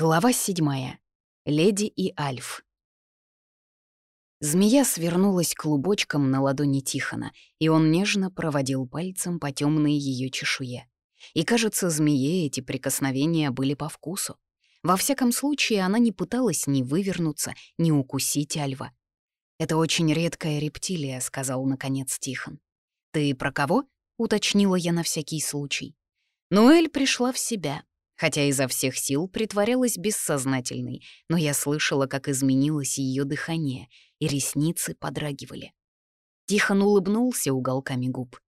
Глава седьмая. Леди и Альф. Змея свернулась клубочком на ладони Тихона, и он нежно проводил пальцем по темной ее чешуе. И, кажется, змее эти прикосновения были по вкусу. Во всяком случае, она не пыталась ни вывернуться, ни укусить Альва. «Это очень редкая рептилия», — сказал наконец Тихон. «Ты про кого?» — уточнила я на всякий случай. Ноэль пришла в себя, хотя изо всех сил притворялась бессознательной, но я слышала, как изменилось ее дыхание, и ресницы подрагивали. Тихон улыбнулся уголками губ.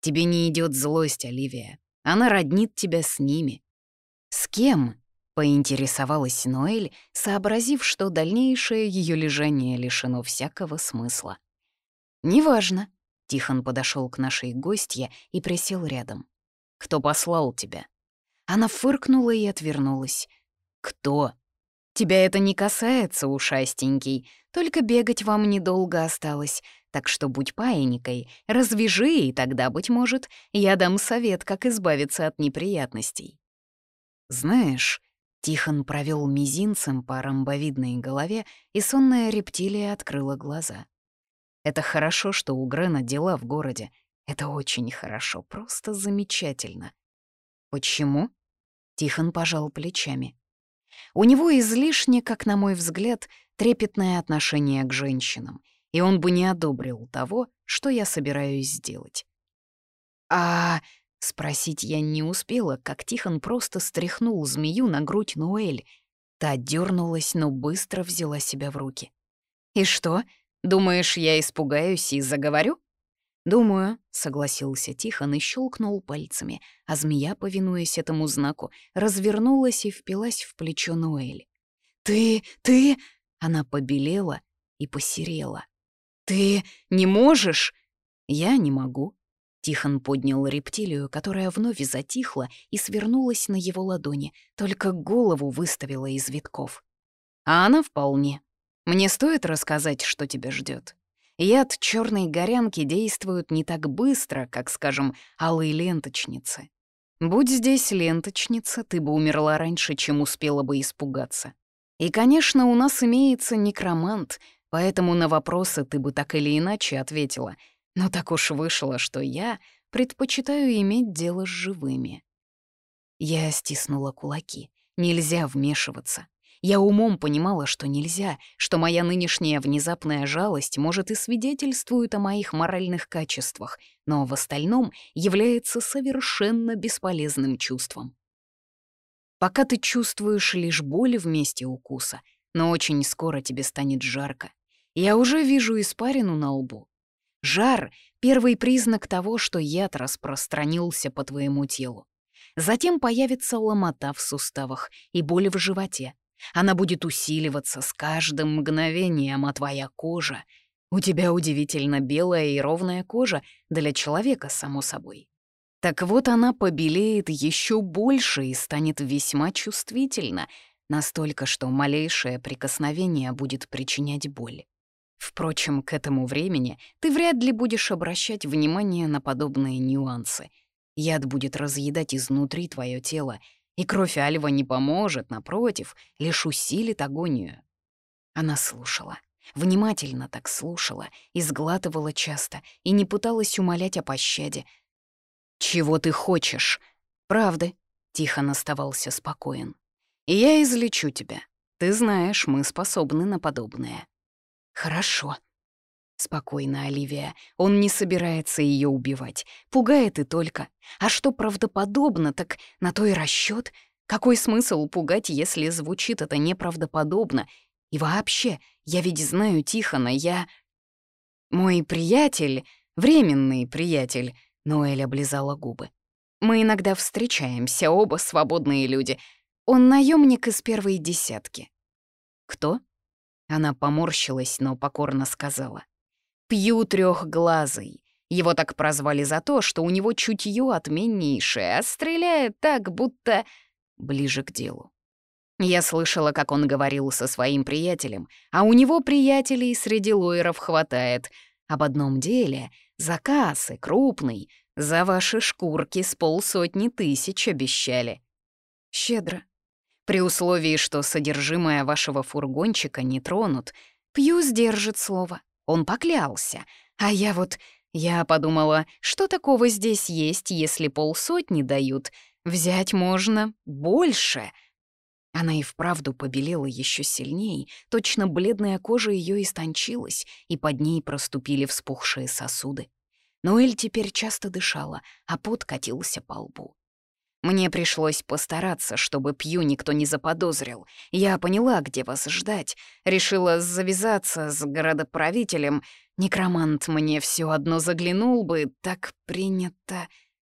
«Тебе не идет злость, Оливия. Она роднит тебя с ними». «С кем?» — поинтересовалась Ноэль, сообразив, что дальнейшее ее лежание лишено всякого смысла. «Неважно», — Тихон подошел к нашей гостье и присел рядом. «Кто послал тебя?» Она фыркнула и отвернулась. «Кто?» «Тебя это не касается, ушастенький. Только бегать вам недолго осталось. Так что будь паинькой, развяжи, и тогда, быть может, я дам совет, как избавиться от неприятностей». «Знаешь...» Тихон провел мизинцем по ромбовидной голове, и сонная рептилия открыла глаза. «Это хорошо, что у Грена дела в городе. Это очень хорошо, просто замечательно. «Почему?» — Тихон пожал плечами. «У него излишне, как на мой взгляд, трепетное отношение к женщинам, и он бы не одобрил того, что я собираюсь сделать». «А...» — спросить я не успела, как Тихон просто стряхнул змею на грудь Ноэль. Та дернулась, но быстро взяла себя в руки. «И что, думаешь, я испугаюсь и заговорю?» «Думаю», — согласился Тихон и щелкнул пальцами, а змея, повинуясь этому знаку, развернулась и впилась в плечо Ноэль. «Ты... ты...» — она побелела и посерела. «Ты не можешь?» «Я не могу». Тихон поднял рептилию, которая вновь затихла и свернулась на его ладони, только голову выставила из витков. «А она вполне. Мне стоит рассказать, что тебя ждет. Яд черной горянки действует не так быстро, как, скажем, алые ленточницы. Будь здесь ленточница, ты бы умерла раньше, чем успела бы испугаться. И, конечно, у нас имеется некромант, поэтому на вопросы ты бы так или иначе ответила. Но так уж вышло, что я предпочитаю иметь дело с живыми. Я стиснула кулаки. Нельзя вмешиваться. Я умом понимала, что нельзя, что моя нынешняя внезапная жалость, может, и свидетельствует о моих моральных качествах, но в остальном является совершенно бесполезным чувством. Пока ты чувствуешь лишь боль в месте укуса, но очень скоро тебе станет жарко. Я уже вижу испарину на лбу. Жар — первый признак того, что яд распространился по твоему телу. Затем появится ломота в суставах и боль в животе. Она будет усиливаться с каждым мгновением, а твоя кожа... У тебя удивительно белая и ровная кожа для человека, само собой. Так вот она побелеет еще больше и станет весьма чувствительна, настолько, что малейшее прикосновение будет причинять боль. Впрочем, к этому времени ты вряд ли будешь обращать внимание на подобные нюансы. Яд будет разъедать изнутри твое тело, и кровь Альва не поможет, напротив, лишь усилит агонию. Она слушала, внимательно так слушала, и сглатывала часто, и не пыталась умолять о пощаде. «Чего ты хочешь?» «Правды», — тихо оставался спокоен. «И я излечу тебя. Ты знаешь, мы способны на подобное». «Хорошо», Спокойно, Оливия. Он не собирается ее убивать. Пугает и только. А что правдоподобно, так на то и расчет. Какой смысл пугать, если звучит это неправдоподобно? И вообще, я ведь знаю Тихона, я... Мой приятель, временный приятель, Ноэль облизала губы. Мы иногда встречаемся, оба свободные люди. Он наемник из первой десятки. Кто? Она поморщилась, но покорно сказала. Пью трехглазый. Его так прозвали за то, что у него чутье отменнейшее, а стреляет так, будто... Ближе к делу. Я слышала, как он говорил со своим приятелем, а у него приятелей среди лоеров хватает. Об одном деле — заказ и крупный, за ваши шкурки с полсотни тысяч обещали. Щедро. При условии, что содержимое вашего фургончика не тронут. Пью сдержит слово. Он поклялся. А я вот... Я подумала, что такого здесь есть, если полсотни дают? Взять можно больше. Она и вправду побелела еще сильней, точно бледная кожа ее истончилась, и под ней проступили вспухшие сосуды. Ноэль теперь часто дышала, а пот катился по лбу. Мне пришлось постараться, чтобы Пью никто не заподозрил. Я поняла, где вас ждать. Решила завязаться с городоправителем. Некромант мне все одно заглянул бы, так принято.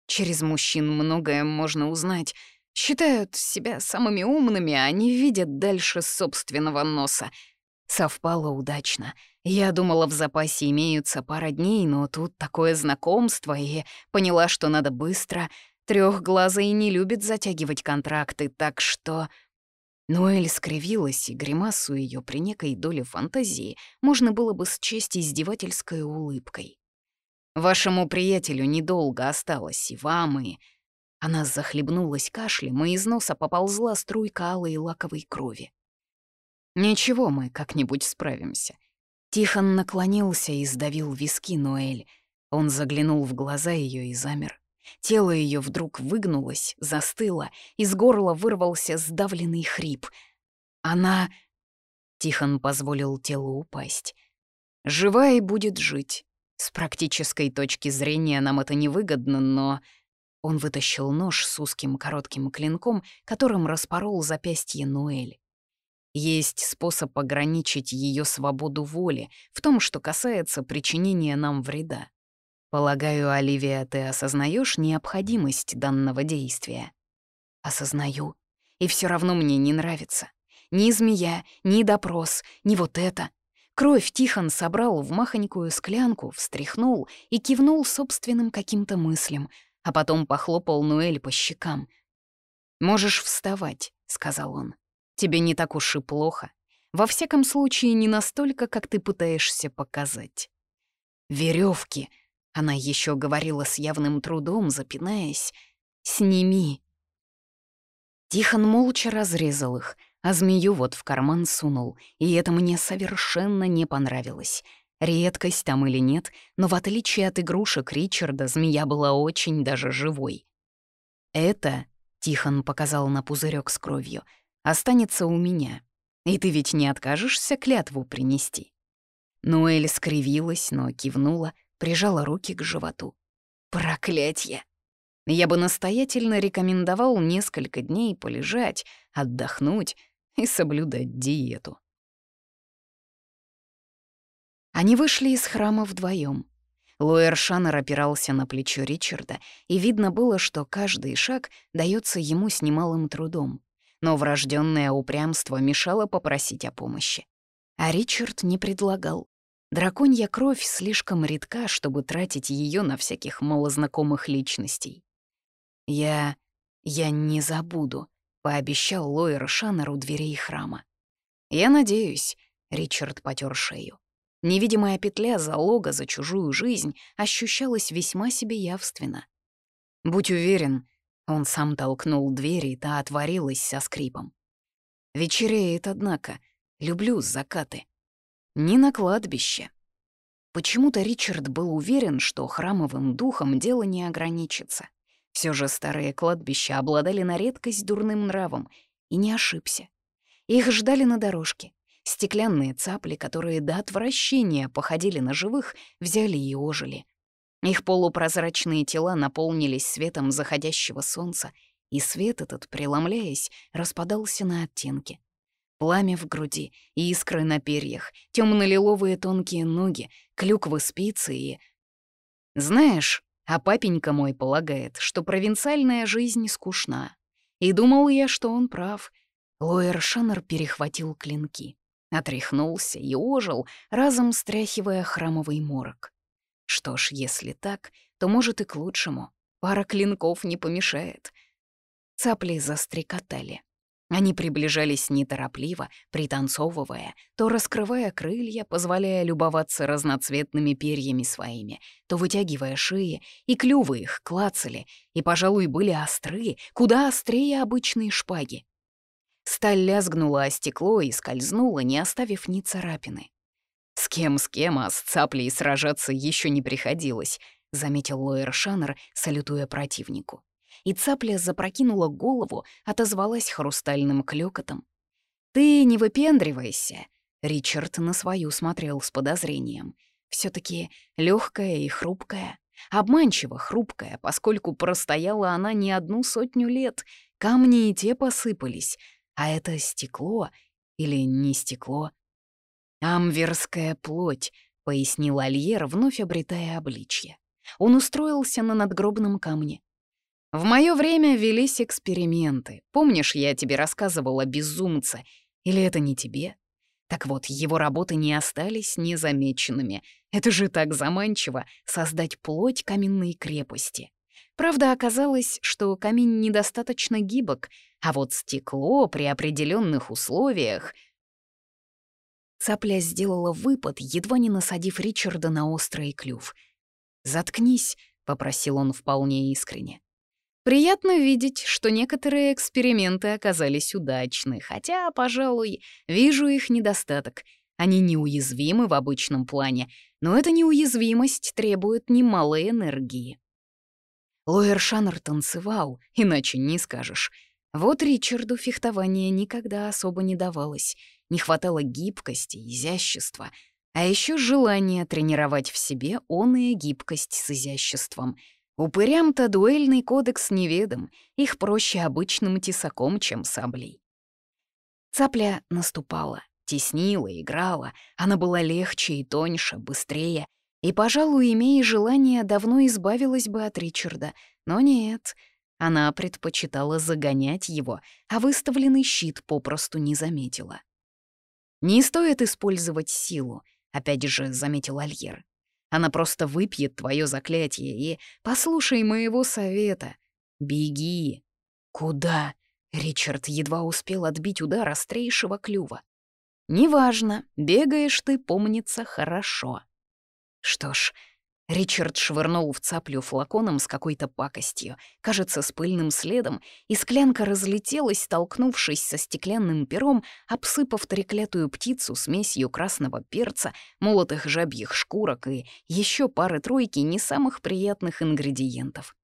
Через мужчин многое можно узнать. Считают себя самыми умными, а не видят дальше собственного носа. Совпало удачно. Я думала, в запасе имеются пара дней, но тут такое знакомство, и поняла, что надо быстро. Трёхглазый не любит затягивать контракты, так что... Ноэль скривилась, и гримасу ее при некой доле фантазии можно было бы счесть издевательской улыбкой. «Вашему приятелю недолго осталось, и вам, и...» Она захлебнулась кашлем, и из носа поползла струйка алой лаковой крови. «Ничего, мы как-нибудь справимся». Тихон наклонился и сдавил виски Ноэль. Он заглянул в глаза ее и замер. Тело ее вдруг выгнулось, застыло, из горла вырвался сдавленный хрип. Она... Тихон позволил телу упасть. «Жива и будет жить. С практической точки зрения нам это невыгодно, но...» Он вытащил нож с узким коротким клинком, которым распорол запястье Ноэль. Есть способ ограничить ее свободу воли в том, что касается причинения нам вреда. Полагаю, Оливия, ты осознаешь необходимость данного действия? Осознаю. И все равно мне не нравится. Ни змея, ни допрос, ни вот это. Кровь Тихон собрал в махонькую склянку, встряхнул и кивнул собственным каким-то мыслям, а потом похлопал Нуэль по щекам. «Можешь вставать», — сказал он. «Тебе не так уж и плохо. Во всяком случае, не настолько, как ты пытаешься показать». Веревки, она еще говорила с явным трудом, запинаясь. «Сними!» Тихон молча разрезал их, а змею вот в карман сунул, и это мне совершенно не понравилось. Редкость там или нет, но в отличие от игрушек Ричарда, змея была очень даже живой. «Это», — Тихон показал на пузырек с кровью, — «останется у меня. И ты ведь не откажешься клятву принести?» Ноэль скривилась, но кивнула, прижала руки к животу. Проклятье! Я бы настоятельно рекомендовал несколько дней полежать, отдохнуть и соблюдать диету. Они вышли из храма вдвоем. Лоэр Шаннер опирался на плечо Ричарда, и видно было, что каждый шаг дается ему с немалым трудом. Но врожденное упрямство мешало попросить о помощи. А Ричард не предлагал. Драконья кровь слишком редка, чтобы тратить ее на всяких малознакомых личностей. «Я... я не забуду», — пообещал Лойер Шаннер у дверей храма. «Я надеюсь», — Ричард потер шею. Невидимая петля залога за чужую жизнь ощущалась весьма себе явственно. «Будь уверен», — он сам толкнул дверь, и та отворилась со скрипом. «Вечереет, однако. Люблю закаты». Не на кладбище. Почему-то Ричард был уверен, что храмовым духом дело не ограничится. Все же старые кладбища обладали на редкость дурным нравом, и не ошибся. Их ждали на дорожке. Стеклянные цапли, которые до отвращения походили на живых, взяли и ожили. Их полупрозрачные тела наполнились светом заходящего солнца, и свет этот, преломляясь, распадался на оттенки пламя в груди, искры на перьях, темно-лиловые тонкие ноги, клюквы спицы и... Знаешь, а папенька мой полагает, что провинциальная жизнь скучна. И думал я, что он прав. Лоэр Шаннер перехватил клинки, отряхнулся и ожил, разом стряхивая храмовый морок. Что ж, если так, то, может, и к лучшему. Пара клинков не помешает. Цапли застрекотали. Они приближались неторопливо, пританцовывая, то раскрывая крылья, позволяя любоваться разноцветными перьями своими, то вытягивая шеи, и клювы их клацали, и, пожалуй, были острые, куда острее обычной шпаги. Сталь лязгнула о стекло и скользнула, не оставив ни царапины. «С кем, с кем, а с цаплей сражаться еще не приходилось», — заметил Лоэр Шаннер, салютуя противнику. И цапля запрокинула голову, отозвалась хрустальным клёкотом. «Ты не выпендривайся», — Ричард на свою смотрел с подозрением. все таки легкая и хрупкая. Обманчиво хрупкая, поскольку простояла она не одну сотню лет, камни и те посыпались, а это стекло или не стекло. «Амверская плоть», — пояснил Альер, вновь обретая обличье. Он устроился на надгробном камне. «В мое время велись эксперименты. Помнишь, я тебе рассказывала безумца? Или это не тебе?» Так вот, его работы не остались незамеченными. Это же так заманчиво — создать плоть каменной крепости. Правда, оказалось, что камень недостаточно гибок, а вот стекло при определенных условиях... Цапля сделала выпад, едва не насадив Ричарда на острый клюв. «Заткнись», — попросил он вполне искренне. Приятно видеть, что некоторые эксперименты оказались удачны, хотя, пожалуй, вижу их недостаток. Они неуязвимы в обычном плане, но эта неуязвимость требует немалой энергии. Лоэр Шаннер танцевал, иначе не скажешь. Вот Ричарду фехтование никогда особо не давалось. Не хватало гибкости, изящества, а еще желания тренировать в себе он и гибкость с изяществом — Упырям-то дуэльный кодекс неведом, их проще обычным тесаком, чем саблей. Цапля наступала, теснила, играла, она была легче и тоньше, быстрее, и, пожалуй, имея желание, давно избавилась бы от Ричарда, но нет, она предпочитала загонять его, а выставленный щит попросту не заметила. «Не стоит использовать силу», — опять же заметил Альер. Она просто выпьет твое заклятие и послушай моего совета. Беги. Куда? Ричард едва успел отбить удар острейшего клюва. «Неважно, бегаешь ты, помнится, хорошо». Что ж, Ричард швырнул в цаплю флаконом с какой-то пакостью, кажется, с пыльным следом, и склянка разлетелась, столкнувшись со стеклянным пером, обсыпав треклятую птицу смесью красного перца, молотых жабьих шкурок и еще пары-тройки не самых приятных ингредиентов.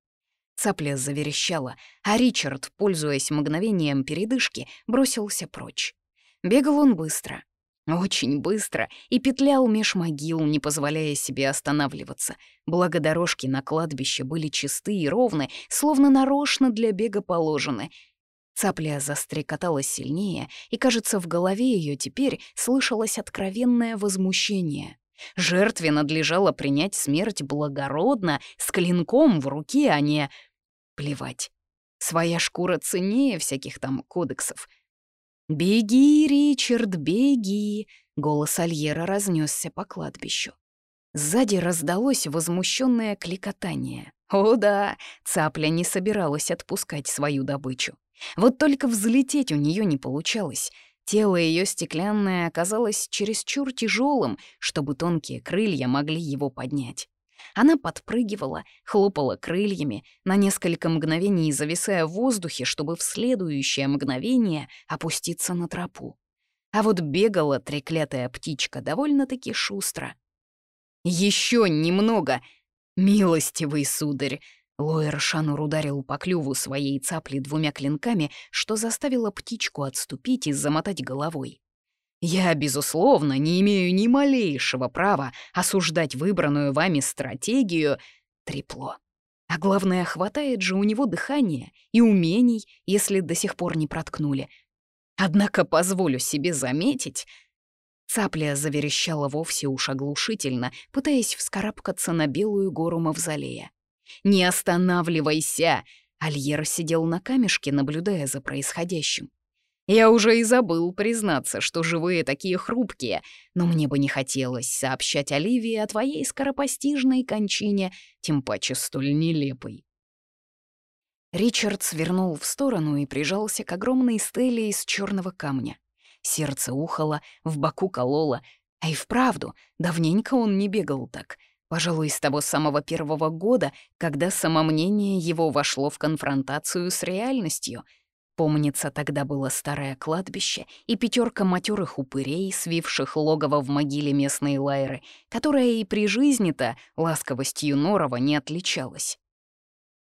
Цапля заверещала, а Ричард, пользуясь мгновением передышки, бросился прочь. Бегал он быстро, очень быстро и петлял меж могил, не позволяя себе останавливаться. Благо дорожки на кладбище были чисты и ровны, словно нарочно для бега положены. Цапля застрекотала сильнее, и, кажется, в голове ее теперь слышалось откровенное возмущение. Жертве надлежало принять смерть благородно, с клинком в руке, а не... Плевать. Своя шкура ценнее всяких там кодексов — «Беги, Ричард, беги!» — голос Альера разнесся по кладбищу. Сзади раздалось возмущенное кликотание. О да, цапля не собиралась отпускать свою добычу. Вот только взлететь у нее не получалось. Тело ее стеклянное оказалось чересчур тяжелым, чтобы тонкие крылья могли его поднять. Она подпрыгивала, хлопала крыльями, на несколько мгновений зависая в воздухе, чтобы в следующее мгновение опуститься на тропу. А вот бегала треклятая птичка довольно-таки шустро. Еще немного! Милостивый сударь!» Лоэр Шанур ударил по клюву своей цапли двумя клинками, что заставило птичку отступить и замотать головой. Я, безусловно, не имею ни малейшего права осуждать выбранную вами стратегию трепло. А главное, хватает же у него дыхания и умений, если до сих пор не проткнули. Однако позволю себе заметить... Цапля заверещала вовсе уж оглушительно, пытаясь вскарабкаться на белую гору мавзолея. «Не останавливайся!» Альер сидел на камешке, наблюдая за происходящим. Я уже и забыл признаться, что живые такие хрупкие, но мне бы не хотелось сообщать Оливии о твоей скоропостижной кончине, тем паче столь нелепой. Ричард свернул в сторону и прижался к огромной стеле из черного камня. Сердце ухало, в боку кололо, а и вправду, давненько он не бегал так. Пожалуй, с того самого первого года, когда самомнение его вошло в конфронтацию с реальностью — Помнится, тогда было старое кладбище и пятерка матерых упырей, свивших логово в могиле местной лайры, которая и при жизни-то ласковостью Норова не отличалась.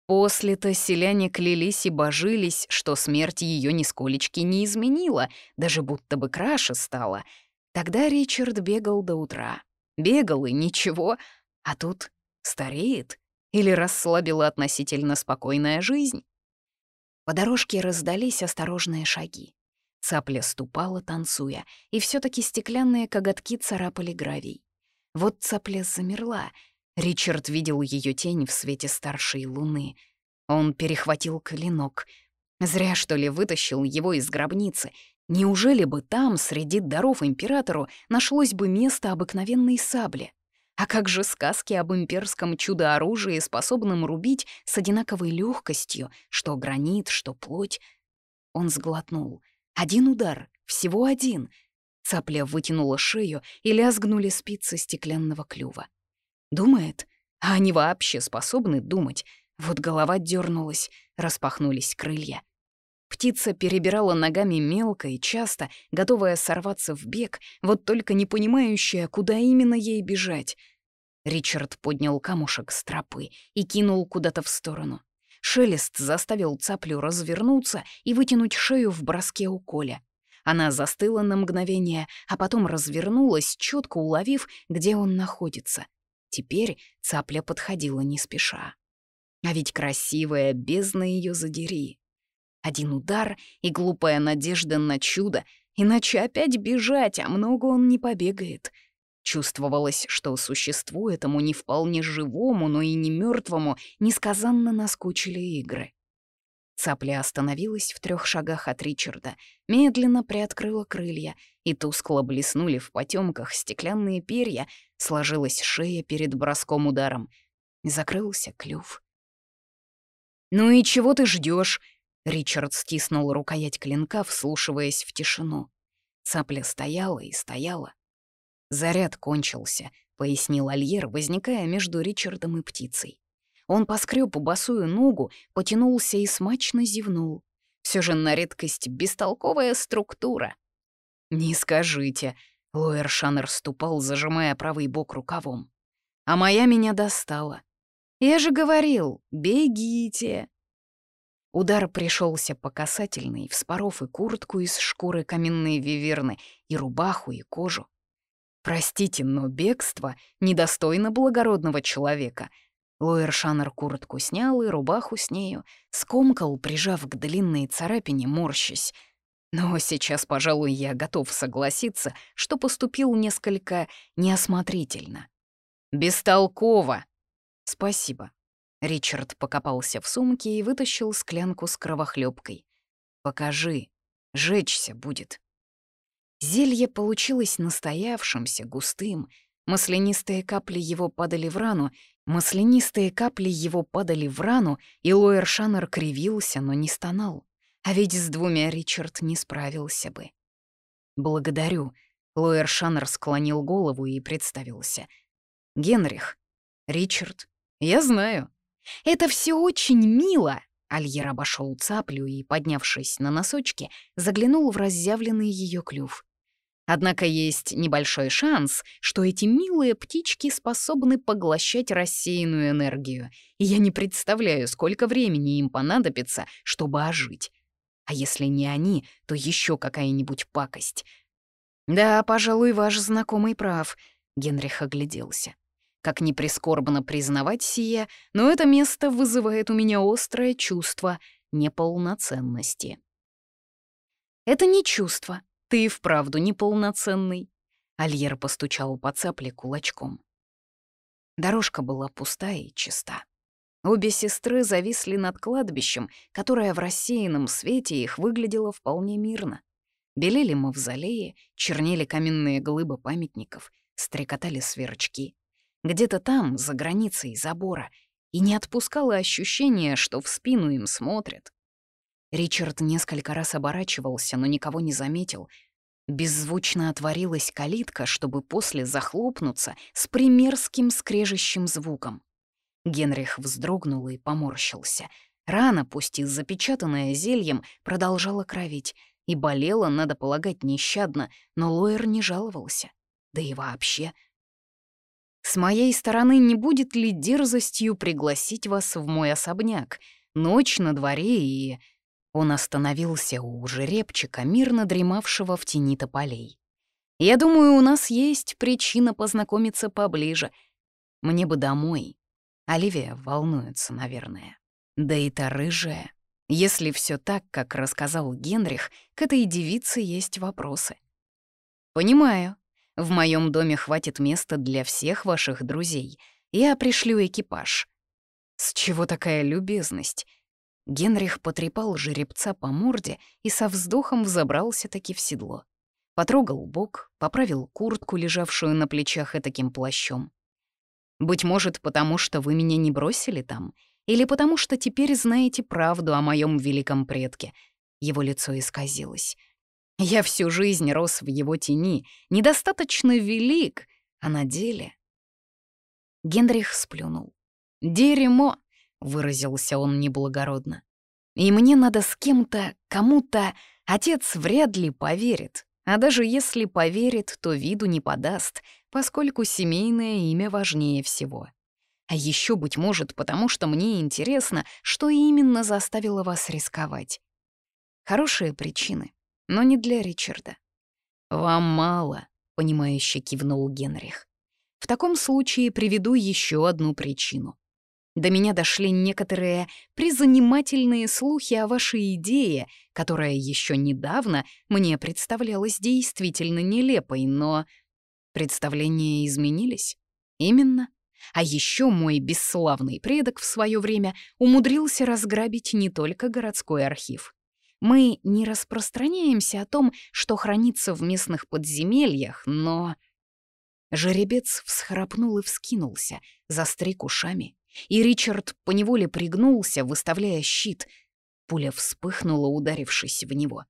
После-то селяне клялись и божились, что смерть ее нисколечки не изменила, даже будто бы краше стала. Тогда Ричард бегал до утра. Бегал и ничего, а тут стареет или расслабила относительно спокойная жизнь. По дорожке раздались осторожные шаги. Цапля ступала, танцуя, и все таки стеклянные коготки царапали гравий. Вот цапля замерла. Ричард видел ее тень в свете старшей луны. Он перехватил клинок. Зря, что ли, вытащил его из гробницы. Неужели бы там, среди даров императору, нашлось бы место обыкновенной сабли? А как же сказки об имперском чудо-оружии, способном рубить с одинаковой легкостью, что гранит, что плоть? Он сглотнул. Один удар, всего один. Цапля вытянула шею и лязгнули спицы стеклянного клюва. Думает? А они вообще способны думать? Вот голова дернулась, распахнулись крылья. Птица перебирала ногами мелко и часто, готовая сорваться в бег, вот только не понимающая, куда именно ей бежать. Ричард поднял камушек с тропы и кинул куда-то в сторону. Шелест заставил цаплю развернуться и вытянуть шею в броске у Коля. Она застыла на мгновение, а потом развернулась, четко уловив, где он находится. Теперь цапля подходила не спеша. А ведь красивая бездна ее задери. Один удар и глупая надежда на чудо, иначе опять бежать, а много он не побегает. Чувствовалось, что существу этому не вполне живому, но и не мертвому несказанно наскучили игры. Цапля остановилась в трех шагах от Ричарда, медленно приоткрыла крылья, и тускло блеснули в потемках стеклянные перья, сложилась шея перед броском ударом. Закрылся клюв. «Ну и чего ты ждешь? Ричард стиснул рукоять клинка, вслушиваясь в тишину. Цапля стояла и стояла. «Заряд кончился», — пояснил Альер, возникая между Ричардом и птицей. Он поскреб босую ногу, потянулся и смачно зевнул. Все же на редкость бестолковая структура. «Не скажите», — Лоэр Шаннер ступал, зажимая правый бок рукавом. «А моя меня достала. Я же говорил, бегите!» Удар пришелся по касательной, вспоров и куртку из шкуры каменной виверны, и рубаху, и кожу. Простите, но бегство недостойно благородного человека. Лоер Шаннер куртку снял и рубаху с нею, скомкал, прижав к длинной царапине, морщась. Но сейчас, пожалуй, я готов согласиться, что поступил несколько неосмотрительно. «Бестолково!» «Спасибо», Ричард покопался в сумке и вытащил склянку с кровохлебкой. «Покажи, жечься будет». Зелье получилось настоявшимся, густым. Маслянистые капли его падали в рану, маслянистые капли его падали в рану, и Лоэр Шаннер кривился, но не стонал. А ведь с двумя Ричард не справился бы. «Благодарю», — Лоэр Шаннер склонил голову и представился. «Генрих, Ричард, я знаю». «Это все очень мило!» Альер обошел цаплю и, поднявшись на носочки, заглянул в разъявленный ее клюв. Однако есть небольшой шанс, что эти милые птички способны поглощать рассеянную энергию, и я не представляю, сколько времени им понадобится, чтобы ожить. А если не они, то еще какая-нибудь пакость. «Да, пожалуй, ваш знакомый прав», — Генрих огляделся. Как ни прискорбно признавать сие, но это место вызывает у меня острое чувство неполноценности. «Это не чувство. Ты и вправду неполноценный», — Альер постучал по цапле кулачком. Дорожка была пустая и чиста. Обе сестры зависли над кладбищем, которое в рассеянном свете их выглядело вполне мирно. Белели мавзолеи, чернели каменные глыбы памятников, стрекотали сверчки где-то там, за границей забора, и не отпускало ощущение, что в спину им смотрят. Ричард несколько раз оборачивался, но никого не заметил. Беззвучно отворилась калитка, чтобы после захлопнуться с примерским скрежещим звуком. Генрих вздрогнул и поморщился. Рана, пусть и запечатанная зельем, продолжала кровить, и болела, надо полагать, нещадно, но Лоер не жаловался. Да и вообще. С моей стороны не будет ли дерзостью пригласить вас в мой особняк? Ночь на дворе и... Он остановился у жеребчика, мирно дремавшего в тени тополей. «Я думаю, у нас есть причина познакомиться поближе. Мне бы домой. Оливия волнуется, наверное». Да и та рыжая. Если все так, как рассказал Генрих, к этой девице есть вопросы. Понимаю. В моем доме хватит места для всех ваших друзей. Я пришлю экипаж. С чего такая любезность? Генрих потрепал жеребца по морде и со вздохом взобрался таки в седло. Потрогал бок, поправил куртку, лежавшую на плечах этаким плащом. «Быть может, потому что вы меня не бросили там, или потому что теперь знаете правду о моем великом предке?» Его лицо исказилось. «Я всю жизнь рос в его тени, недостаточно велик, а на деле...» Генрих сплюнул. «Дерьмо!» — выразился он неблагородно. «И мне надо с кем-то, кому-то... Отец вряд ли поверит, а даже если поверит, то виду не подаст, поскольку семейное имя важнее всего. А еще, быть может, потому что мне интересно, что именно заставило вас рисковать. Хорошие причины, но не для Ричарда. «Вам мало», — понимающе кивнул Генрих. «В таком случае приведу еще одну причину. До меня дошли некоторые призанимательные слухи о вашей идее, которая еще недавно мне представлялась действительно нелепой, но представления изменились. Именно. А еще мой бесславный предок в свое время умудрился разграбить не только городской архив. Мы не распространяемся о том, что хранится в местных подземельях, но... Жеребец всхрапнул и вскинулся, застриг ушами, и Ричард поневоле пригнулся, выставляя щит. Пуля вспыхнула, ударившись в него.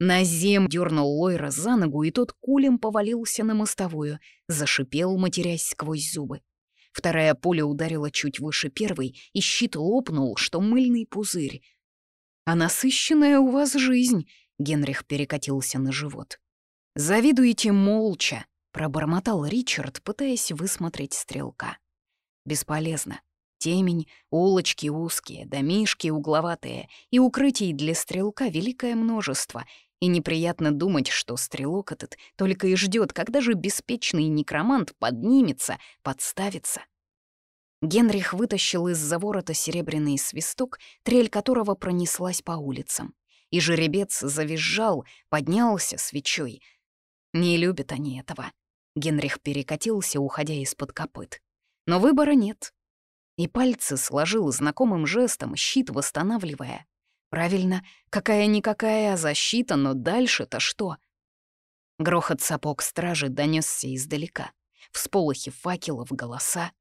На зем дернул Лойра за ногу, и тот кулем повалился на мостовую, зашипел, матерясь сквозь зубы. Вторая пуля ударила чуть выше первой, и щит лопнул, что мыльный пузырь. «А насыщенная у вас жизнь», — Генрих перекатился на живот. «Завидуете молча», — пробормотал Ричард, пытаясь высмотреть стрелка. «Бесполезно. Темень, улочки узкие, домишки угловатые, и укрытий для стрелка великое множество, и неприятно думать, что стрелок этот только и ждет, когда же беспечный некромант поднимется, подставится. Генрих вытащил из-за ворота серебряный свисток, трель которого пронеслась по улицам. И жеребец завизжал, поднялся свечой. Не любят они этого. Генрих перекатился, уходя из-под копыт. Но выбора нет. И пальцы сложил знакомым жестом, щит восстанавливая. Правильно, какая-никакая защита, но дальше-то что? Грохот сапог стражи донесся издалека. Всполохи факелов, голоса.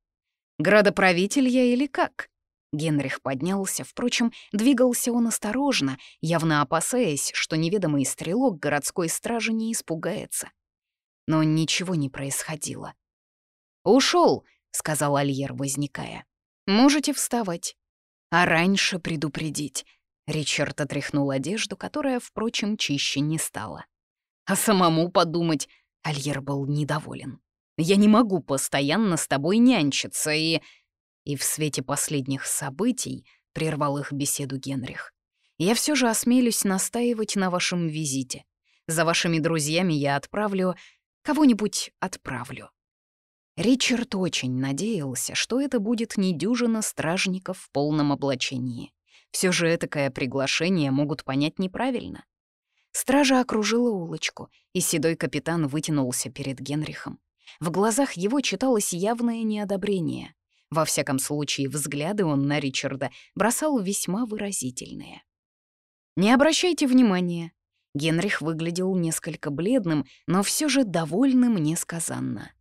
«Градоправитель я или как?» Генрих поднялся, впрочем, двигался он осторожно, явно опасаясь, что неведомый стрелок городской стражи не испугается. Но ничего не происходило. Ушел, сказал Альер, возникая. «Можете вставать. А раньше предупредить. Ричард отряхнул одежду, которая, впрочем, чище не стала. А самому подумать, Альер был недоволен. «Я не могу постоянно с тобой нянчиться и...» И в свете последних событий прервал их беседу Генрих. «Я все же осмелюсь настаивать на вашем визите. За вашими друзьями я отправлю... Кого-нибудь отправлю». Ричард очень надеялся, что это будет недюжина стражников в полном облачении. Все же этакое приглашение могут понять неправильно. Стража окружила улочку, и седой капитан вытянулся перед Генрихом. В глазах его читалось явное неодобрение. Во всяком случае, взгляды он на Ричарда бросал весьма выразительные. «Не обращайте внимания». Генрих выглядел несколько бледным, но все же довольным несказанно.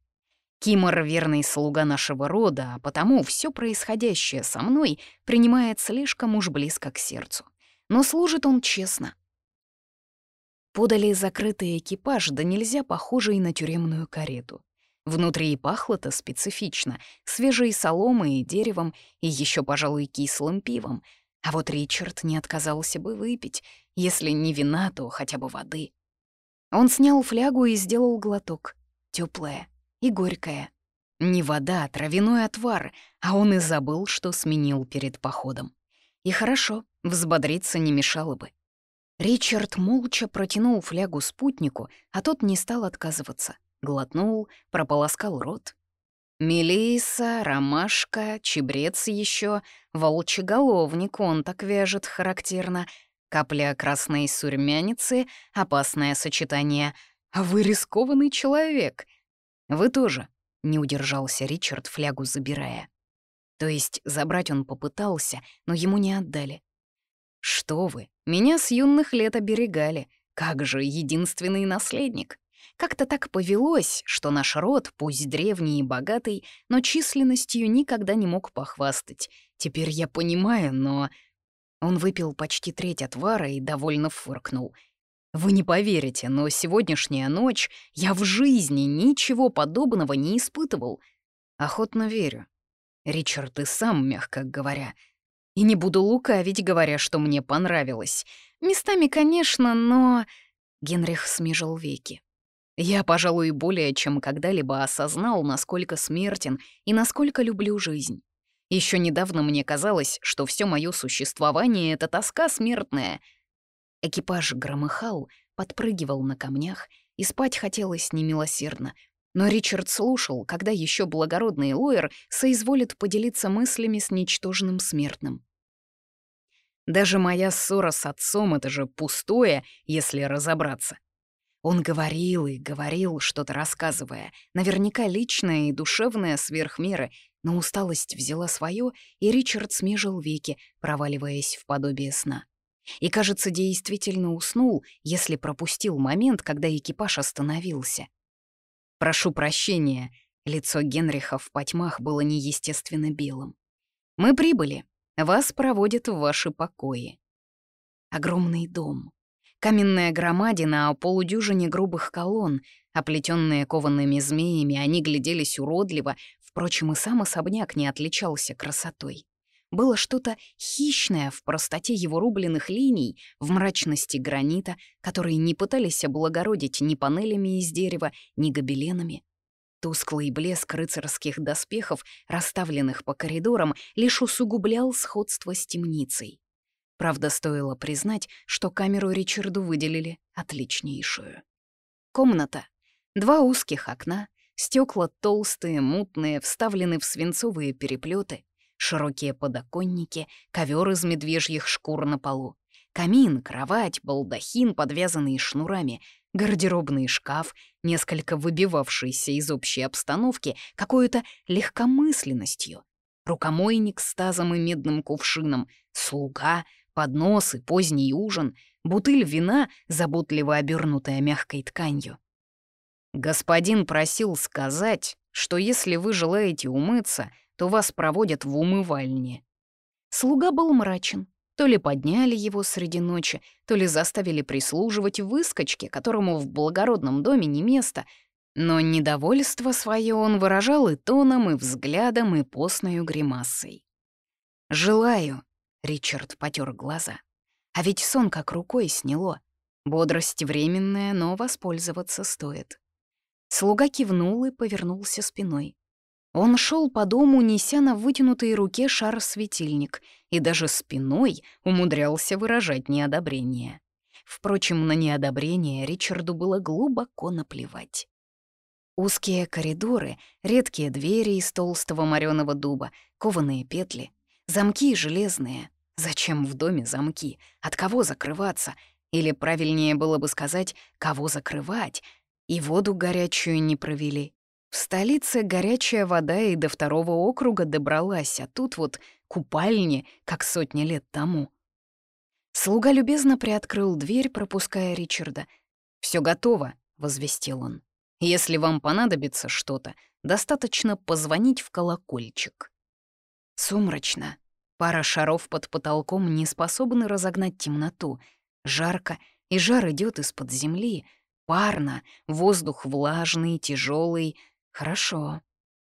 Кимор — верный слуга нашего рода, а потому все происходящее со мной принимает слишком уж близко к сердцу. Но служит он честно. Подали закрытый экипаж, да нельзя похожий на тюремную карету. Внутри и пахло-то специфично, свежей соломой и деревом, и еще, пожалуй, кислым пивом. А вот Ричард не отказался бы выпить, если не вина, то хотя бы воды. Он снял флягу и сделал глоток. Теплая и горькая. Не вода, а травяной отвар, а он и забыл, что сменил перед походом. И хорошо, взбодриться не мешало бы. Ричард молча протянул флягу спутнику, а тот не стал отказываться. Глотнул, прополоскал рот. Мелиса, ромашка, чебрец еще, волчеголовник, он так вяжет характерно. Капля красной сурьмяницы — опасное сочетание. А вы рискованный человек. Вы тоже, — не удержался Ричард, флягу забирая. То есть забрать он попытался, но ему не отдали. «Что вы, меня с юных лет оберегали. Как же единственный наследник. Как-то так повелось, что наш род, пусть древний и богатый, но численностью никогда не мог похвастать. Теперь я понимаю, но...» Он выпил почти треть отвара и довольно фыркнул. «Вы не поверите, но сегодняшняя ночь я в жизни ничего подобного не испытывал. Охотно верю. Ричард и сам, мягко говоря, — и не буду лукавить, говоря, что мне понравилось. Местами, конечно, но...» Генрих смежил веки. «Я, пожалуй, более чем когда-либо осознал, насколько смертен и насколько люблю жизнь. Еще недавно мне казалось, что все мое существование — это тоска смертная». Экипаж громыхал, подпрыгивал на камнях, и спать хотелось немилосердно. Но Ричард слушал, когда еще благородный Лоер соизволит поделиться мыслями с ничтожным смертным. Даже моя ссора с отцом — это же пустое, если разобраться. Он говорил и говорил, что-то рассказывая, наверняка личное и душевное сверх меры, но усталость взяла свое, и Ричард смежил веки, проваливаясь в подобие сна. И, кажется, действительно уснул, если пропустил момент, когда экипаж остановился. «Прошу прощения», — лицо Генриха в потьмах было неестественно белым. «Мы прибыли. Вас проводят в ваши покои». Огромный дом. Каменная громадина о полудюжине грубых колонн, оплетенные коваными змеями, они гляделись уродливо, впрочем, и сам особняк не отличался красотой. Было что-то хищное в простоте его рубленных линий, в мрачности гранита, которые не пытались облагородить ни панелями из дерева, ни гобеленами. Тусклый блеск рыцарских доспехов, расставленных по коридорам, лишь усугублял сходство с темницей. Правда, стоило признать, что камеру Ричарду выделили отличнейшую. Комната. Два узких окна, стекла толстые, мутные, вставлены в свинцовые переплеты, Широкие подоконники, ковер из медвежьих шкур на полу, камин, кровать, балдахин, подвязанный шнурами, гардеробный шкаф, несколько выбивавшийся из общей обстановки какой-то легкомысленностью, рукомойник с тазом и медным кувшином, слуга, поднос и поздний ужин, бутыль вина, заботливо обернутая мягкой тканью. Господин просил сказать, что если вы желаете умыться, то вас проводят в умывальне. Слуга был мрачен. То ли подняли его среди ночи, то ли заставили прислуживать выскочке, которому в благородном доме не место. Но недовольство свое он выражал и тоном, и взглядом, и постною гримасой. «Желаю», — Ричард потер глаза. «А ведь сон как рукой сняло. Бодрость временная, но воспользоваться стоит». Слуга кивнул и повернулся спиной. Он шел по дому, неся на вытянутой руке шар-светильник, и даже спиной умудрялся выражать неодобрение. Впрочем, на неодобрение Ричарду было глубоко наплевать. Узкие коридоры, редкие двери из толстого мореного дуба, кованые петли, замки железные. Зачем в доме замки? От кого закрываться? Или правильнее было бы сказать, кого закрывать? И воду горячую не провели, в столице горячая вода и до второго округа добралась, а тут вот купальни, как сотни лет тому. Слуга любезно приоткрыл дверь, пропуская Ричарда. Все готово», — возвестил он. «Если вам понадобится что-то, достаточно позвонить в колокольчик». Сумрачно. Пара шаров под потолком не способны разогнать темноту. Жарко, и жар идет из-под земли. Парно, воздух влажный, тяжелый, Хорошо.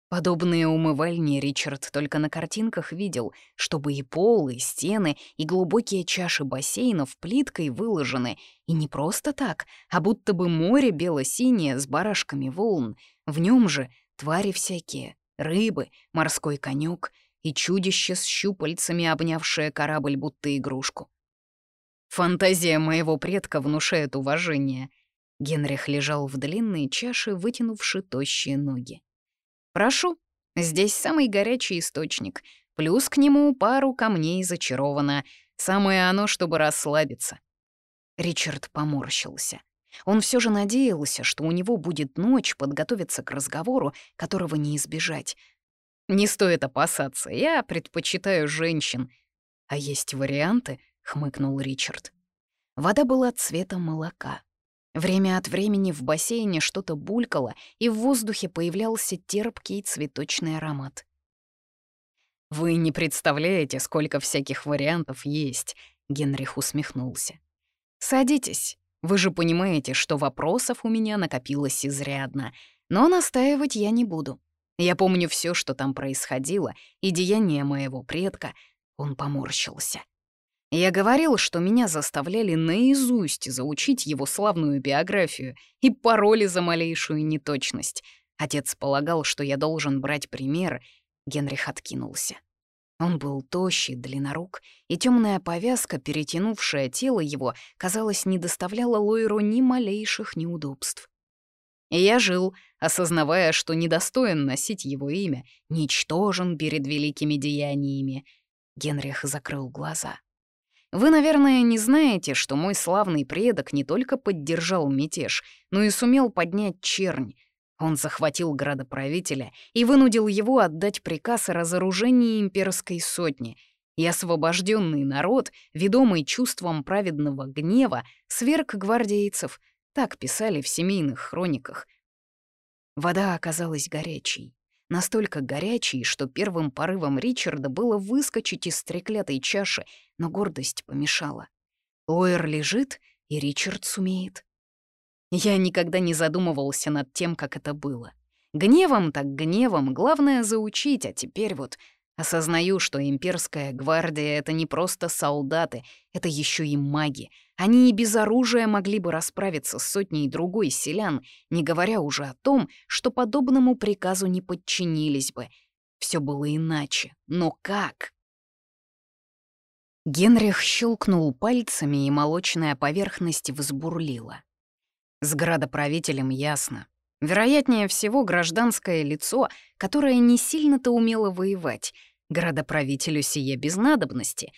Подобные умывальни Ричард только на картинках видел, чтобы и пол, и стены, и глубокие чаши бассейнов плиткой выложены, и не просто так, а будто бы море бело-синее с барашками волн. В нем же твари всякие, рыбы, морской конек и чудище с щупальцами, обнявшее корабль будто игрушку. Фантазия моего предка внушает уважение. Генрих лежал в длинной чаше, вытянувши тощие ноги. Прошу, здесь самый горячий источник, плюс к нему пару камней зачаровано. Самое оно, чтобы расслабиться. Ричард поморщился. Он все же надеялся, что у него будет ночь подготовиться к разговору, которого не избежать. «Не стоит опасаться, я предпочитаю женщин». «А есть варианты?» — хмыкнул Ричард. Вода была цвета молока. Время от времени в бассейне что-то булькало, и в воздухе появлялся терпкий цветочный аромат. «Вы не представляете, сколько всяких вариантов есть», — Генрих усмехнулся. «Садитесь. Вы же понимаете, что вопросов у меня накопилось изрядно, но настаивать я не буду. Я помню все, что там происходило, и деяния моего предка». Он поморщился. Я говорил, что меня заставляли наизусть заучить его славную биографию и пароли за малейшую неточность. Отец полагал, что я должен брать пример. Генрих откинулся. Он был тощий, длиннорук, и темная повязка, перетянувшая тело его, казалось, не доставляла Лойру ни малейших неудобств. Я жил, осознавая, что недостоин носить его имя, ничтожен перед великими деяниями. Генрих закрыл глаза. Вы, наверное, не знаете, что мой славный предок не только поддержал мятеж, но и сумел поднять чернь. Он захватил градоправителя и вынудил его отдать приказ о разоружении имперской сотни, и освобожденный народ, ведомый чувством праведного гнева, сверг гвардейцев, так писали в семейных хрониках. Вода оказалась горячей настолько горячий, что первым порывом Ричарда было выскочить из треклятой чаши, но гордость помешала. Лоер лежит, и Ричард сумеет. Я никогда не задумывался над тем, как это было. Гневом так гневом, главное заучить, а теперь вот осознаю, что имперская гвардия — это не просто солдаты, это еще и маги — они и без оружия могли бы расправиться с сотней другой селян, не говоря уже о том, что подобному приказу не подчинились бы. Все было иначе. Но как? Генрих щелкнул пальцами, и молочная поверхность взбурлила. С градоправителем ясно. Вероятнее всего, гражданское лицо, которое не сильно-то умело воевать. Градоправителю сие без надобности.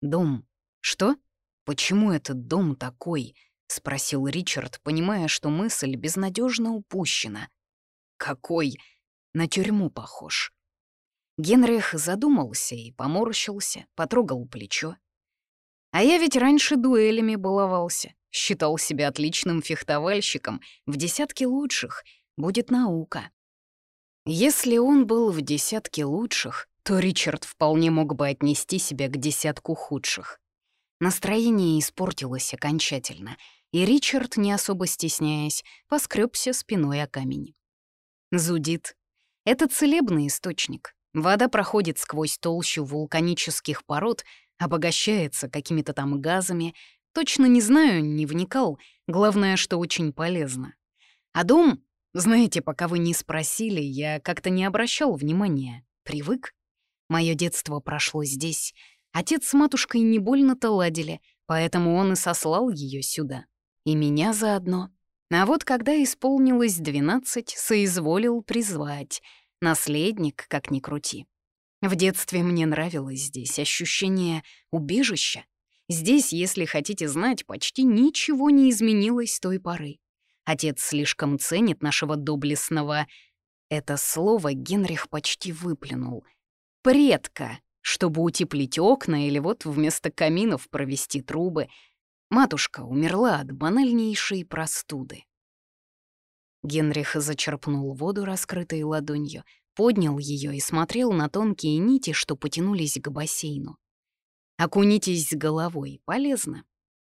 Дом. Что? «Почему этот дом такой?» — спросил Ричард, понимая, что мысль безнадежно упущена. «Какой? На тюрьму похож». Генрих задумался и поморщился, потрогал плечо. «А я ведь раньше дуэлями баловался, считал себя отличным фехтовальщиком, в десятке лучших, будет наука». Если он был в десятке лучших, то Ричард вполне мог бы отнести себя к десятку худших. Настроение испортилось окончательно, и Ричард, не особо стесняясь, поскребся спиной о камень. Зудит. Это целебный источник. Вода проходит сквозь толщу вулканических пород, обогащается какими-то там газами. Точно не знаю, не вникал. Главное, что очень полезно. А дом, знаете, пока вы не спросили, я как-то не обращал внимания. Привык. Мое детство прошло здесь — Отец с матушкой не больно-то ладили, поэтому он и сослал ее сюда. И меня заодно. А вот когда исполнилось двенадцать, соизволил призвать. Наследник, как ни крути. В детстве мне нравилось здесь ощущение убежища. Здесь, если хотите знать, почти ничего не изменилось с той поры. Отец слишком ценит нашего доблестного... Это слово Генрих почти выплюнул. «Предка», чтобы утеплить окна или вот вместо каминов провести трубы. Матушка умерла от банальнейшей простуды. Генрих зачерпнул воду, раскрытой ладонью, поднял ее и смотрел на тонкие нити, что потянулись к бассейну. Окунитесь головой, полезно.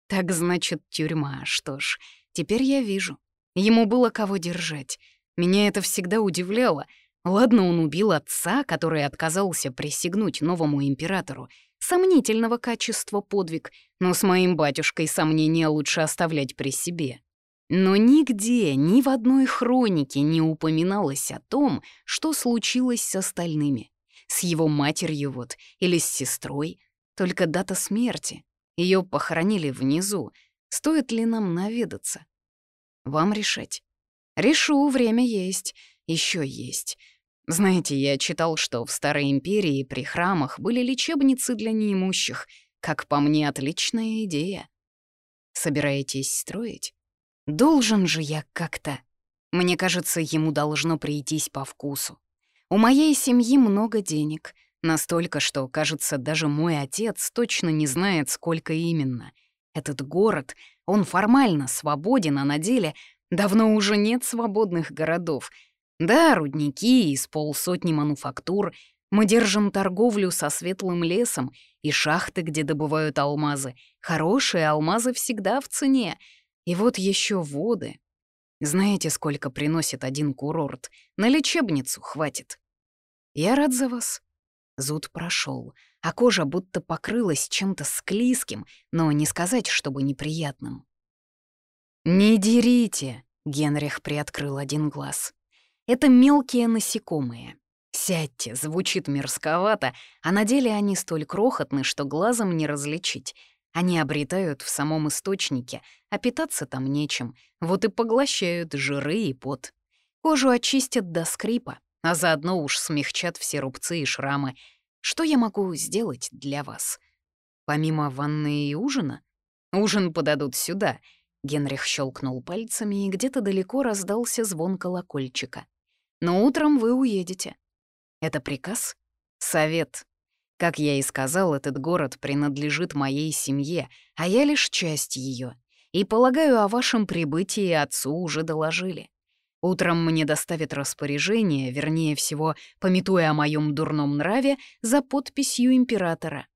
Так значит, тюрьма, что ж, теперь я вижу. Ему было кого держать. Меня это всегда удивляло — Ладно, он убил отца, который отказался присягнуть новому императору. Сомнительного качества подвиг, но с моим батюшкой сомнения лучше оставлять при себе. Но нигде, ни в одной хронике не упоминалось о том, что случилось с остальными. С его матерью вот, или с сестрой. Только дата смерти. Ее похоронили внизу. Стоит ли нам наведаться? Вам решать. Решу, время есть. Еще есть. Знаете, я читал, что в Старой Империи при храмах были лечебницы для неимущих. Как по мне, отличная идея. Собираетесь строить? Должен же я как-то. Мне кажется, ему должно прийтись по вкусу. У моей семьи много денег, настолько, что, кажется, даже мой отец точно не знает, сколько именно. Этот город, он формально свободен, а на деле давно уже нет свободных городов. Да, рудники из полсотни мануфактур, мы держим торговлю со светлым лесом и шахты, где добывают алмазы. Хорошие алмазы всегда в цене — и вот еще воды. Знаете, сколько приносит один курорт? На лечебницу хватит. Я рад за вас. Зуд прошел, а кожа будто покрылась чем-то склизким, но не сказать, чтобы неприятным. «Не дерите!» — Генрих приоткрыл один глаз. «Это мелкие насекомые. Сядьте, звучит мерзковато, а на деле они столь крохотны, что глазом не различить. Они обретают в самом источнике, а питаться там нечем, вот и поглощают жиры и пот. Кожу очистят до скрипа, а заодно уж смягчат все рубцы и шрамы. Что я могу сделать для вас? Помимо ванны и ужина? Ужин подадут сюда. Генрих щелкнул пальцами, и где-то далеко раздался звон колокольчика. Но утром вы уедете. Это приказ? Совет. Как я и сказал, этот город принадлежит моей семье, а я лишь часть ее. И, полагаю, о вашем прибытии отцу уже доложили. Утром мне доставят распоряжение, вернее всего, пометуя о моем дурном нраве, за подписью императора.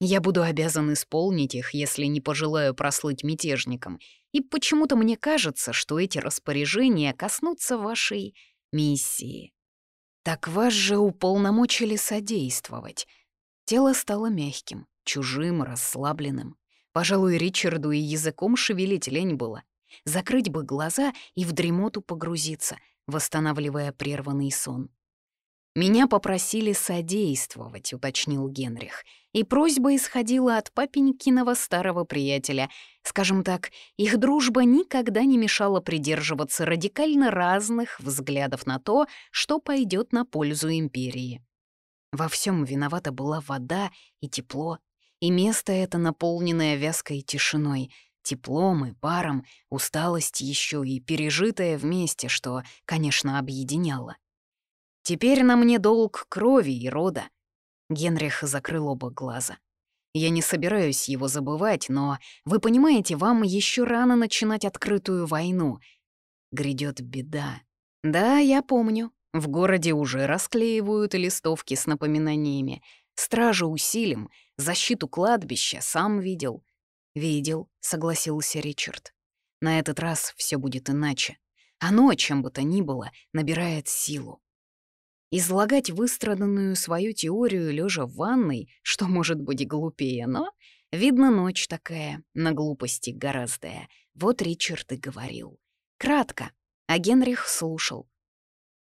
Я буду обязан исполнить их, если не пожелаю прослыть мятежником. И почему-то мне кажется, что эти распоряжения коснутся вашей миссии. Так вас же уполномочили содействовать. Тело стало мягким, чужим, расслабленным. Пожалуй, Ричарду и языком шевелить лень было. Закрыть бы глаза и в дремоту погрузиться, восстанавливая прерванный сон. «Меня попросили содействовать», — уточнил Генрих. И просьба исходила от папенькиного старого приятеля. Скажем так, их дружба никогда не мешала придерживаться радикально разных взглядов на то, что пойдет на пользу империи. Во всем виновата была вода и тепло, и место это, наполненное вязкой тишиной, теплом и паром, усталость еще и пережитое вместе, что, конечно, объединяло. Теперь на мне долг крови и рода. Генрих закрыл оба глаза. Я не собираюсь его забывать, но, вы понимаете, вам еще рано начинать открытую войну. Грядет беда. Да, я помню, в городе уже расклеивают листовки с напоминаниями. Стражу усилим, защиту кладбища сам видел. «Видел», — согласился Ричард. «На этот раз все будет иначе. Оно, чем бы то ни было, набирает силу. Излагать выстраданную свою теорию лежа в ванной, что может быть глупее, но, видно, ночь такая, на глупости гораздо. Вот Ричард и говорил. Кратко, а Генрих слушал,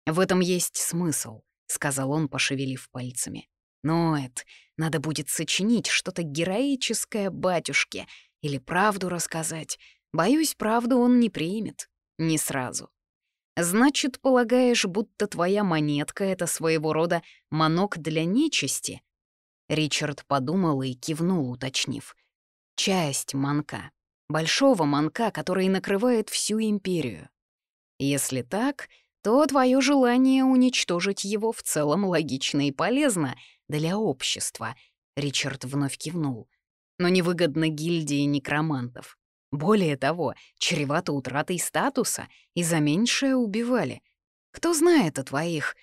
«В этом есть смысл», — сказал он, пошевелив пальцами. «Но, Эд, надо будет сочинить что-то героическое батюшке или правду рассказать. Боюсь, правду он не примет. Не сразу. Значит, полагаешь, будто твоя монетка — это своего рода манок для нечисти?» Ричард подумал и кивнул, уточнив. «Часть манка. Большого манка, который накрывает всю империю. Если так, то твое желание уничтожить его в целом логично и полезно для общества», — Ричард вновь кивнул. «Но невыгодно гильдии некромантов. Более того, чревато утратой статуса, и за меньшее убивали. Кто знает о твоих...»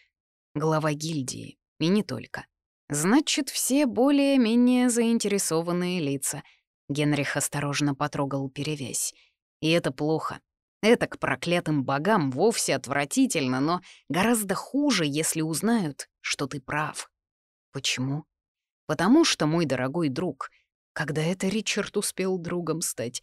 Глава гильдии, и не только. «Значит, все более-менее заинтересованные лица». Генрих осторожно потрогал перевязь. «И это плохо. Это к проклятым богам вовсе отвратительно, но гораздо хуже, если узнают, что ты прав. Почему? Потому что, мой дорогой друг, когда это Ричард успел другом стать,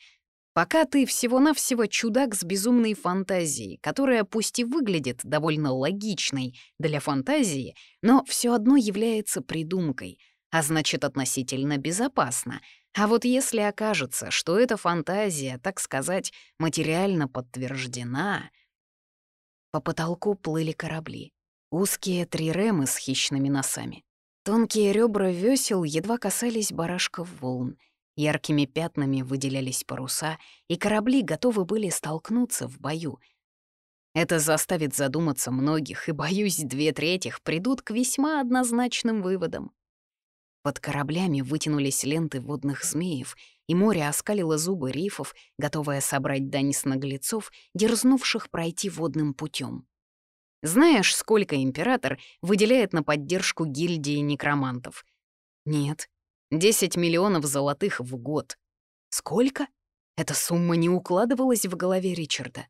Пока ты всего-навсего чудак с безумной фантазией, которая пусть и выглядит довольно логичной для фантазии, но все одно является придумкой, а значит относительно безопасна. А вот если окажется, что эта фантазия, так сказать, материально подтверждена... По потолку плыли корабли. Узкие триремы с хищными носами. Тонкие ребра весел едва касались барашков волн — Яркими пятнами выделялись паруса, и корабли готовы были столкнуться в бою. Это заставит задуматься многих, и, боюсь, две трети придут к весьма однозначным выводам. Под кораблями вытянулись ленты водных змеев, и море оскалило зубы рифов, готовое собрать дань с наглецов, дерзнувших пройти водным путем. Знаешь, сколько император выделяет на поддержку гильдии некромантов? Нет, 10 миллионов золотых в год. Сколько? Эта сумма не укладывалась в голове Ричарда.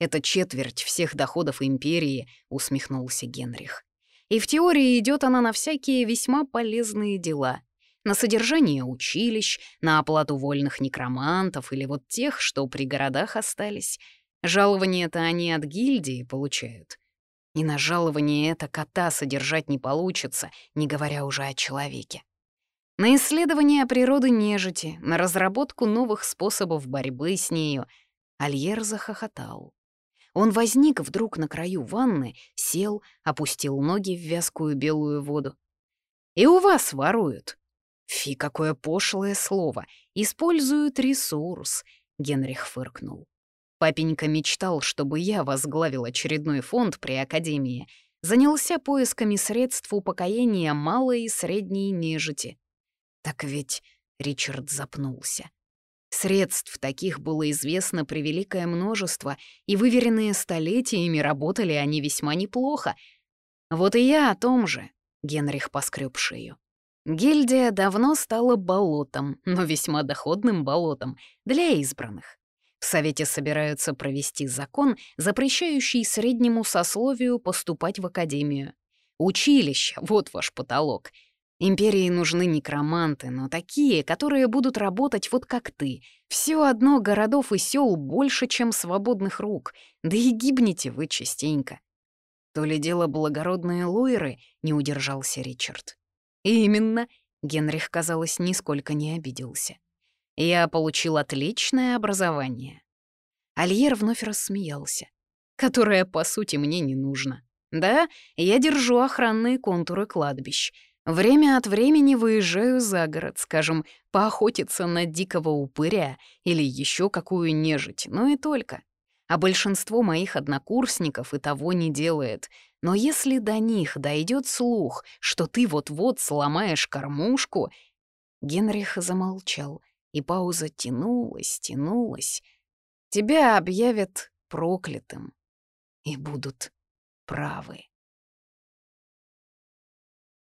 «Это четверть всех доходов империи», — усмехнулся Генрих. «И в теории идет она на всякие весьма полезные дела. На содержание училищ, на оплату вольных некромантов или вот тех, что при городах остались. Жалование-то они от гильдии получают. И на жалование это кота содержать не получится, не говоря уже о человеке на исследование природы нежити, на разработку новых способов борьбы с нею. Альер захохотал. Он возник вдруг на краю ванны, сел, опустил ноги в вязкую белую воду. «И у вас воруют!» «Фи, какое пошлое слово! Используют ресурс!» — Генрих фыркнул. Папенька мечтал, чтобы я возглавил очередной фонд при Академии, занялся поисками средств упокоения малой и средней нежити. Так ведь Ричард запнулся. Средств таких было известно превеликое множество, и выверенные столетиями работали они весьма неплохо. Вот и я о том же, — Генрих поскреб шею. Гильдия давно стала болотом, но весьма доходным болотом для избранных. В Совете собираются провести закон, запрещающий среднему сословию поступать в академию. Училище — вот ваш потолок — Империи нужны некроманты, но такие, которые будут работать вот как ты. Все одно городов и сел больше, чем свободных рук, да и гибнете вы частенько. То ли дело благородные лойры, не удержался Ричард. И именно, Генрих, казалось, нисколько не обиделся. Я получил отличное образование. Альер вновь рассмеялся. Которое, по сути, мне не нужно. Да, я держу охранные контуры кладбищ — Время от времени выезжаю за город, скажем, поохотиться на дикого упыря или еще какую нежить, но и только. А большинство моих однокурсников и того не делает. Но если до них дойдет слух, что ты вот-вот сломаешь кормушку... Генрих замолчал, и пауза тянулась, тянулась. Тебя объявят проклятым и будут правы.